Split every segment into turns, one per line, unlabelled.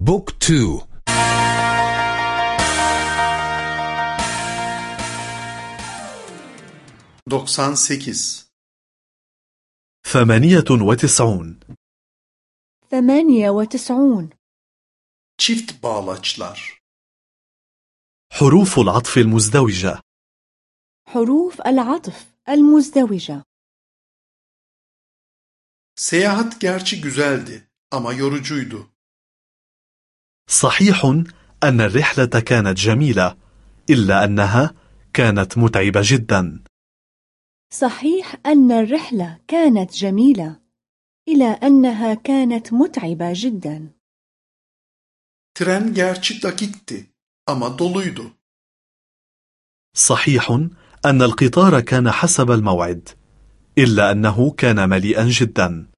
بوك تو.
doksan sekiz
ثمانية وتسعون.
ثمانية وتسعون.
çift bağlaçlar
حروف العطف المزدوجة.
حروف العطف المزدوجة.
Seyahat gerçi güzeldi ama yorucuydu.
صحيح أن الرحلة كانت جميلة إلا أنها كانت متعبة جدا.
صحيح أن الرحلة كانت جميلة إلى أنها كانت متعبة جدا.
Tren gerçi dakikti ama doluydu.
صحيح أن القطار كان حسب الموعد إلا أنه كان مليئا جدا.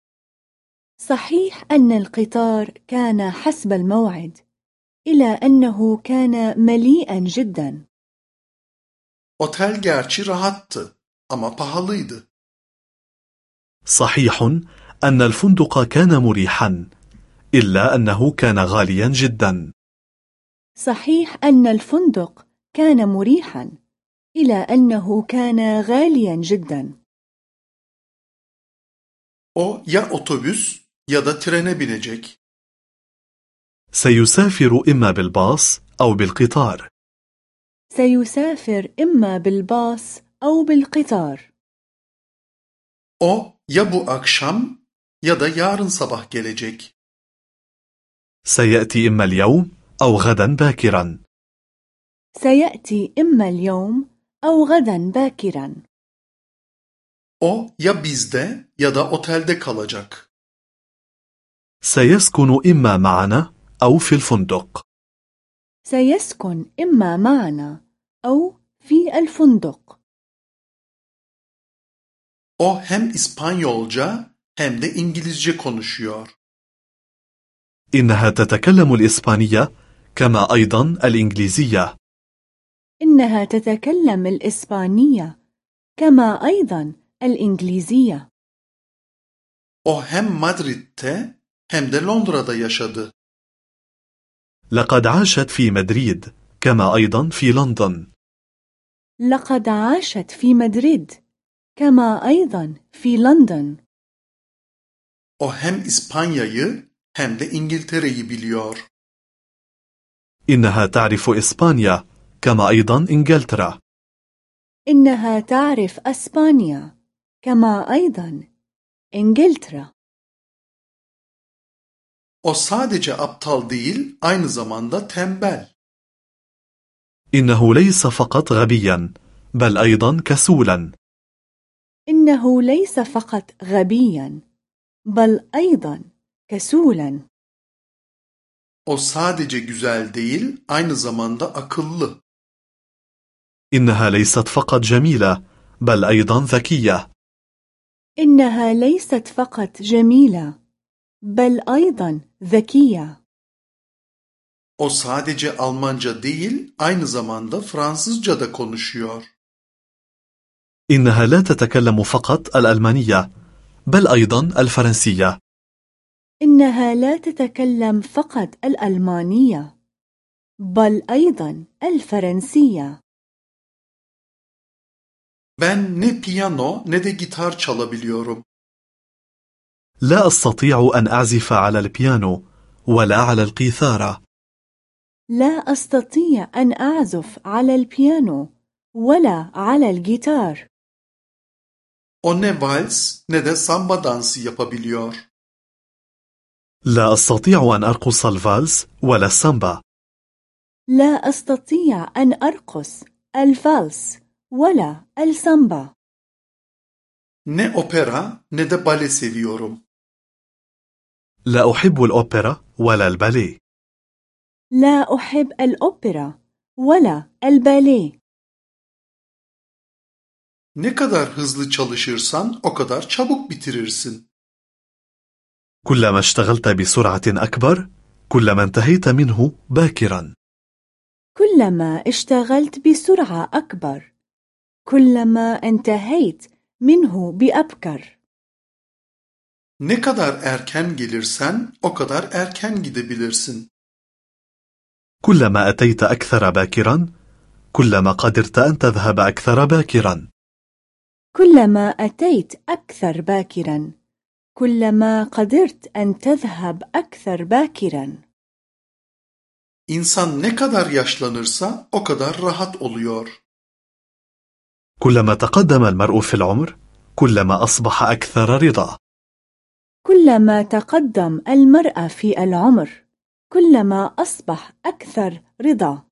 صحيح أن القطار كان حسب الموعد إلى أنه كان مليئا جدا.
Otel gerçi rahattı ama pahalıydı.
صحيح أن الفندق كان مريحا إلا أنه كان غاليا جدا.
صحيح أن الفندق كان مريحا إلى أنه كان غاليا جدا.
O ya otobüs ya da trene binecek.
سيسافر إما بالباص أو بالقطار
سيسافر إما بالباص أو بالقطار
O ya bu akşam ya da yarın sabah gelecek.
سيأتي إما اليوم أو غدا باكرا
سيأتي إما اليوم أو غدا باكرا
O ya bizde ya da otelde kalacak.
سيسكن إما معنا أو في الفندق.
سيسكن إما معنا أو في الفندق.
O hem İspanyolca hem de İngilizce konuşuyor.
إنها تتكلم الإسبانية كما أيضا الإنجليزية.
إنها تتكلم الإسبانية كما أيضا الإنجليزية.
O hem Madrid'de hem de Londra'da yaşadı.
لقد عاشت في مدريد كما أيضا في لندن
لقد عاشت في مدريد كما أيضا في لندن
O hem İspanya'yı hem de İngiltere'yi biliyor.
إنها تعرف إسبانيا كما أيضا إنجلترا
إنها تعرف أسبانيا كما أيضا إنجلترا
O sadece aptal değil, aynı zamanda tembel.
إنه ليس فقط غبيا بل أيضا كسولا
إنه ليس فقط غبيا بل أيضا كسولا
O sadece güzel değil, aynı zamanda akıllı.
إنها ليست فقط جميلة بل أيضا ذكية
إنها ليست فقط جميلة بل أيضا ذكية
O sadece Almanca değil, aynı zamanda Fransızca da konuşuyor.
إنها لا تتكلم فقط الألمانية بل أيضا الفرنسية
إنها لا تتكلم فقط الألمانية بل أيضا الفرنسية
Ben ne piyano ne de gitar çalabiliyorum.
لا أستطيع أن أعزف على البيانو ولا على القيثارة
لا أستطيع أن أعزف على البيانو ولا على الجيتار
O ne vals ne de samba dansı yapabiliyor.
لا أستطيع أن أرقص الفالس ولا السامبا
لا أستطيع أن أرقص الفالس ولا السامبا
Ne opera ne de bale seviyorum.
لا أحب الأوبرا ولا الباليه.
لا أحب الأوبرا ولا الباليه.
Ne kadar hızlı çalışırsan o kadar çabuk bitirirsin.
كلما اشتغلت بسرعة أكبر كلما انتهيت منه باكرا.
كلما اشتغلت بسرعة أكبر كلما انتهيت منه بأبكر.
Ne kadar erken gelirsen o kadar erken gidebilirsin.
كلما أتيت أكثر باكرا كلما قدرت أن تذهب أكثر باكرا
كلما أتيت أكثر باكرا كلما قدرت أن تذهب أكثر باكرا
İnsan ne kadar yaşlanırsa o kadar rahat oluyor.
كلما تقدم المرء في العمر كلما أصبح أكثر رضا
كلما تقدم المرأة في العمر كلما أصبح أكثر رضا.